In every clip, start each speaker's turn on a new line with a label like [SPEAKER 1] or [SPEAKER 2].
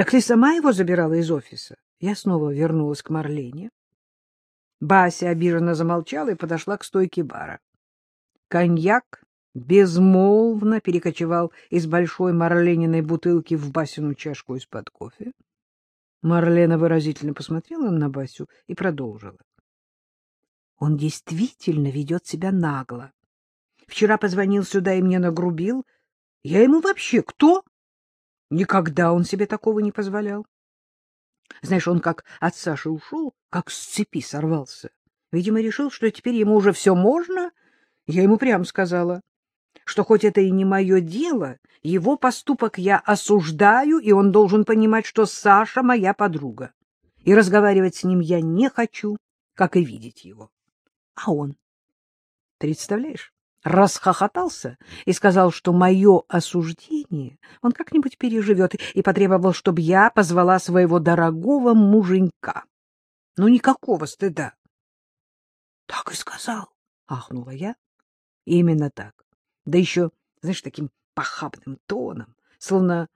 [SPEAKER 1] Так ты сама его забирала из офиса? Я снова вернулась к Марлене. Бася обиженно замолчала и подошла к стойке бара. Коньяк безмолвно перекочевал из большой Марлениной бутылки в Басину чашку из-под кофе. Марлена выразительно посмотрела на Басю и продолжила. Он действительно ведет себя нагло. Вчера позвонил сюда и мне нагрубил. Я ему вообще кто? Никогда он себе такого не позволял. Знаешь, он как от Саши ушел, как с цепи сорвался. Видимо, решил, что теперь ему уже все можно. Я ему прямо сказала, что хоть это и не мое дело, его поступок я осуждаю, и он должен понимать, что Саша моя подруга. И разговаривать с ним я не хочу, как и видеть его. А он, представляешь, расхохотался и сказал, что мое осуждение он как-нибудь переживет, и потребовал, чтобы я позвала своего дорогого муженька. Ну, никакого стыда. — Так и сказал, — ахнула я. — Именно так. Да еще, знаешь, таким похабным тоном, словно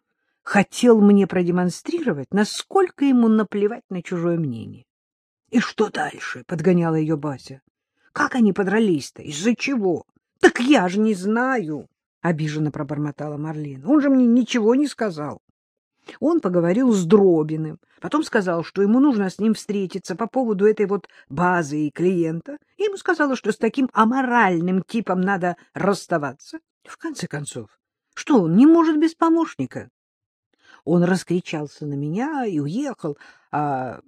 [SPEAKER 1] хотел мне продемонстрировать, насколько ему наплевать на чужое мнение. — И что дальше? — подгоняла ее Бася. — Как они подрались-то? Из-за чего? — Так я же не знаю, — обиженно пробормотала Марлин. — Он же мне ничего не сказал. Он поговорил с Дробиным, потом сказал, что ему нужно с ним встретиться по поводу этой вот базы и клиента. Ему сказала, что с таким аморальным типом надо расставаться. В конце концов, что он не может без помощника? Он раскричался на меня и уехал, а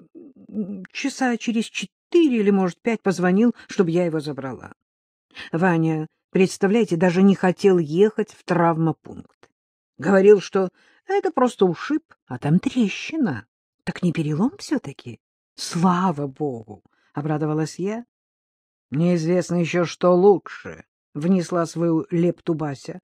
[SPEAKER 1] часа через четыре или, может, пять позвонил, чтобы я его забрала. Ваня, представляете, даже не хотел ехать в травмопункт. Говорил, что это просто ушиб, а там трещина. Так не перелом все-таки? Слава богу! — обрадовалась я. Неизвестно еще, что лучше, — внесла свою лепту Бася.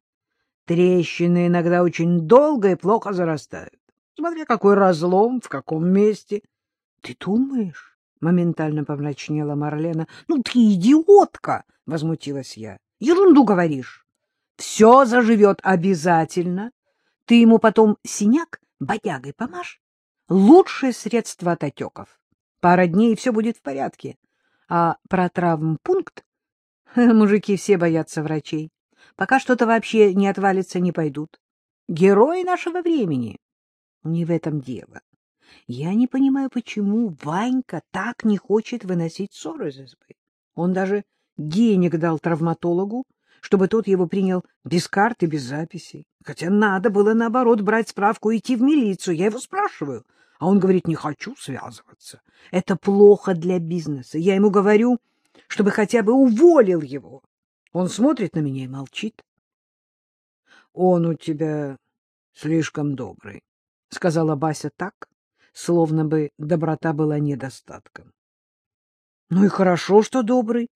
[SPEAKER 1] Трещины иногда очень долго и плохо зарастают. Смотря какой разлом, в каком месте. — Ты думаешь? — моментально помрачнела Марлена. — Ну ты идиотка! — возмутилась я. — Ерунду говоришь. Все заживет обязательно, ты ему потом синяк бодягой помажь. Лучшее средство от отеков. Пара дней, и все будет в порядке. А про травмпункт мужики все боятся врачей. Пока что-то вообще не отвалится, не пойдут. Герои нашего времени. Не в этом дело. Я не понимаю, почему Ванька так не хочет выносить ссоры из избы. Он даже денег дал травматологу, чтобы тот его принял без карты, без записей. Хотя надо было, наоборот, брать справку и идти в милицию. Я его спрашиваю, а он говорит, не хочу связываться. Это плохо для бизнеса. Я ему говорю, чтобы хотя бы уволил его. Он смотрит на меня и молчит. — Он у тебя слишком добрый, — сказала Бася так, словно бы доброта была недостатком. — Ну и хорошо, что добрый.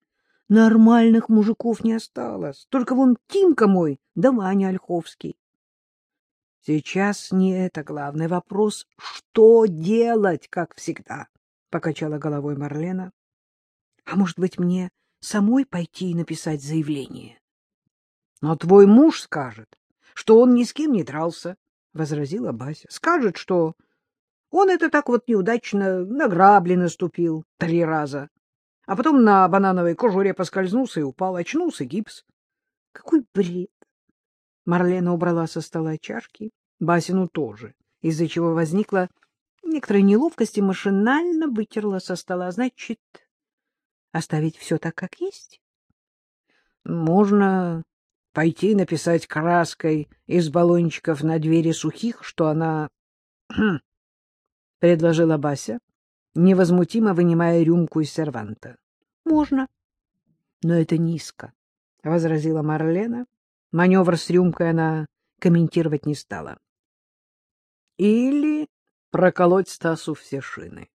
[SPEAKER 1] Нормальных мужиков не осталось. Только вон Тимка мой, да Ваня Ольховский. Сейчас не это главный вопрос. Что делать, как всегда? Покачала головой Марлена. А может быть, мне самой пойти и написать заявление? Но твой муж скажет, что он ни с кем не дрался, — возразила Бася. Скажет, что он это так вот неудачно на грабли наступил три раза а потом на банановой кожуре поскользнулся и упал. Очнулся гипс. Какой бред! Марлена убрала со стола чашки, Басину тоже, из-за чего возникла некоторая неловкость и машинально вытерла со стола. Значит, оставить все так, как есть? Можно пойти написать краской из баллончиков на двери сухих, что она... — предложила Бася невозмутимо вынимая рюмку из серванта. — Можно. — Но это низко, — возразила Марлена. Маневр с рюмкой она комментировать не стала. — Или проколоть Стасу все шины.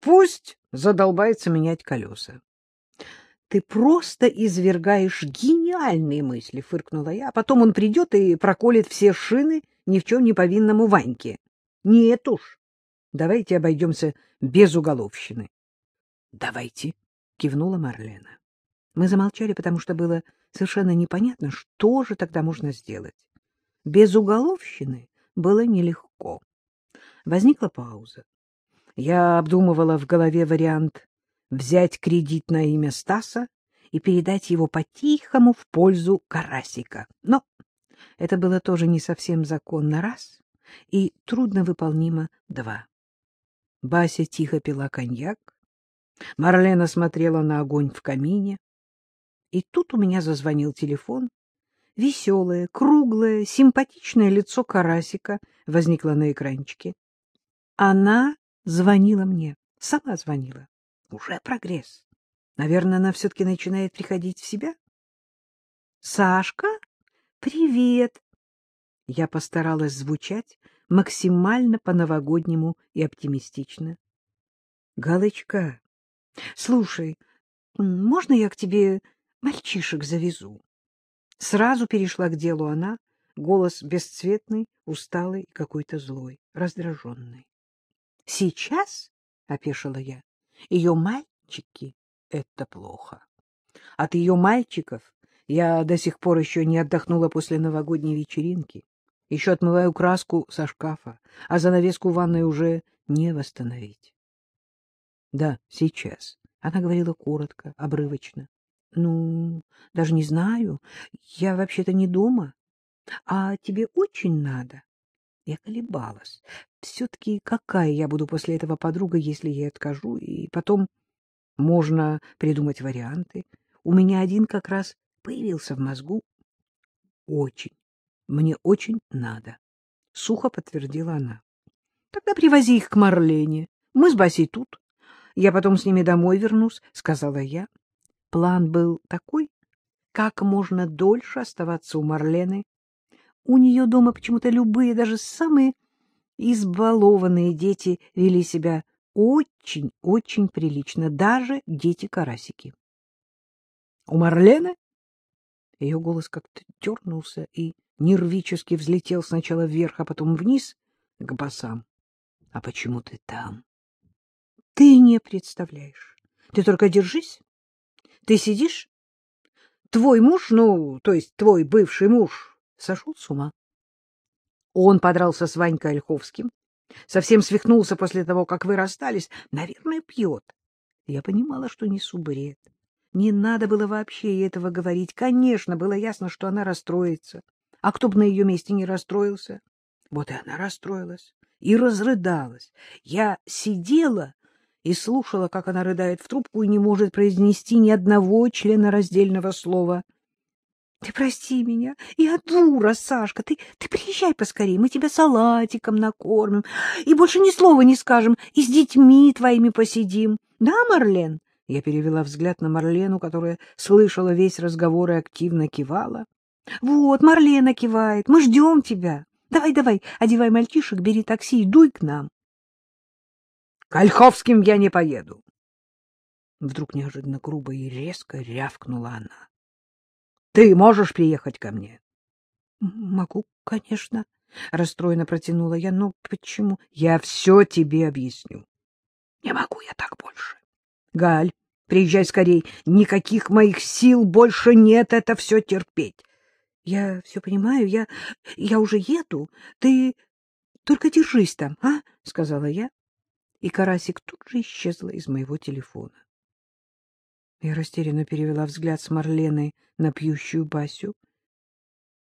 [SPEAKER 1] Пусть задолбается менять колеса. — Ты просто извергаешь гениальные мысли, — фыркнула я. А потом он придет и проколет все шины ни в чем не повинному Ваньке. Нет уж. Давайте обойдемся без уголовщины. — Давайте, — кивнула Марлена. Мы замолчали, потому что было совершенно непонятно, что же тогда можно сделать. Без уголовщины было нелегко. Возникла пауза. Я обдумывала в голове вариант взять кредит на имя Стаса и передать его по-тихому в пользу Карасика. Но это было тоже не совсем законно, раз, и трудновыполнимо, два. Бася тихо пила коньяк, Марлена смотрела на огонь в камине, и тут у меня зазвонил телефон. Веселое, круглое, симпатичное лицо Карасика возникло на экранчике. Она звонила мне, сама звонила. Уже прогресс. Наверное, она все-таки начинает приходить в себя. — Сашка, привет! Я постаралась звучать максимально по-новогоднему и оптимистично. — Галочка, слушай, можно я к тебе мальчишек завезу? Сразу перешла к делу она, голос бесцветный, усталый и какой-то злой, раздраженный. — Сейчас? — опешила я. — Ее мальчики — это плохо. От ее мальчиков я до сих пор еще не отдохнула после новогодней вечеринки. Еще отмываю краску со шкафа, а занавеску ванной уже не восстановить. — Да, сейчас. Она говорила коротко, обрывочно. — Ну, даже не знаю. Я вообще-то не дома. А тебе очень надо? Я колебалась. Все-таки какая я буду после этого подруга, если я откажу? И потом можно придумать варианты. У меня один как раз появился в мозгу. Очень. Мне очень надо. Сухо подтвердила она. Тогда привози их к Марлене. Мы с Басей тут. Я потом с ними домой вернусь, сказала я. План был такой, как можно дольше оставаться у Марлены. У нее дома почему-то любые, даже самые избалованные дети вели себя очень-очень прилично, даже дети-карасики. У Марлены ее голос как-то дернулся и нервически взлетел сначала вверх, а потом вниз к басам. — А почему ты там? — Ты не представляешь. Ты только держись. Ты сидишь? Твой муж, ну, то есть твой бывший муж, сошел с ума. Он подрался с Ванькой Ольховским, совсем свихнулся после того, как вы расстались. Наверное, пьет. Я понимала, что несу бред. Не надо было вообще этого говорить. Конечно, было ясно, что она расстроится. А кто бы на ее месте не расстроился? Вот и она расстроилась и разрыдалась. Я сидела и слушала, как она рыдает в трубку и не может произнести ни одного члена раздельного слова. — Ты прости меня, я дура, Сашка, ты, ты приезжай поскорее, мы тебя салатиком накормим, и больше ни слова не скажем, и с детьми твоими посидим. Да, Марлен? Я перевела взгляд на Марлену, которая слышала весь разговор и активно кивала. — Вот, Марлена кивает, мы ждем тебя. Давай, давай, одевай мальчишек, бери такси и дуй к нам. К Ольховским я не поеду. Вдруг неожиданно грубо и резко рявкнула она. — Ты можешь приехать ко мне? — Могу, конечно, — расстроенно протянула я. — Но почему? — Я все тебе объясню. — Не могу я так больше. — Галь, приезжай скорей. Никаких моих сил больше нет это все терпеть. — Я все понимаю, я, я уже еду. Ты только держись там, а? — сказала я и Карасик тут же исчезла из моего телефона. Я растерянно перевела взгляд с Марленой на пьющую Басю.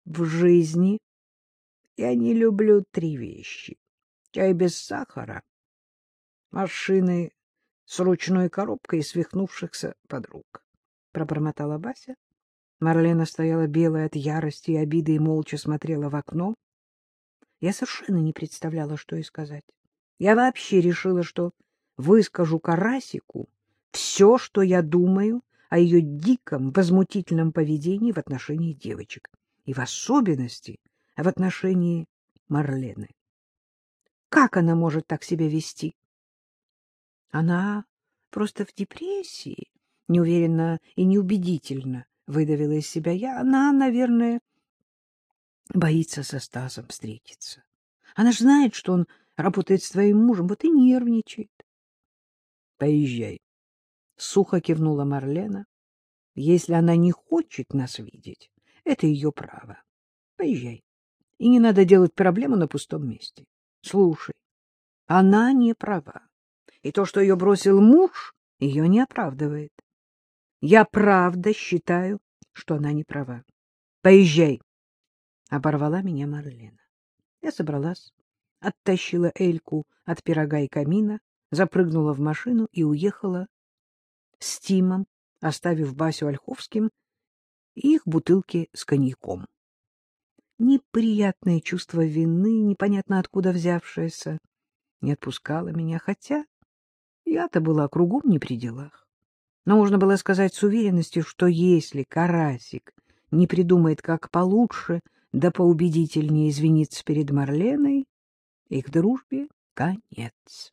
[SPEAKER 1] В жизни я не люблю три вещи. Чай без сахара, машины с ручной коробкой и свихнувшихся подруг. Пробормотала Бася. Марлена стояла белая от ярости и обиды и молча смотрела в окно. Я совершенно не представляла, что ей сказать. Я вообще решила, что выскажу Карасику все, что я думаю о ее диком, возмутительном поведении в отношении девочек, и в особенности в отношении Марлены. Как она может так себя вести? Она просто в депрессии, неуверенно и неубедительно выдавила из себя я. Она, наверное, боится со Стасом встретиться. Она же знает, что он работает с твоим мужем, вот и нервничает. — Поезжай. Сухо кивнула Марлена. — Если она не хочет нас видеть, это ее право. Поезжай. И не надо делать проблему на пустом месте. Слушай, Она не права. И то, что ее бросил муж, ее не оправдывает. Я правда считаю, что она не права. Поезжай. Оборвала меня Марлена. Я собралась, оттащила Эльку от пирога и камина, запрыгнула в машину и уехала с Тимом, оставив Басю Ольховским и их бутылки с коньяком. Неприятное чувство вины, непонятно откуда взявшееся, не отпускало меня, хотя я-то была кругом не при делах. Но можно было сказать с уверенностью, что если Карасик не придумает, как получше да поубедительнее извиниться перед Марленой, их дружбе конец.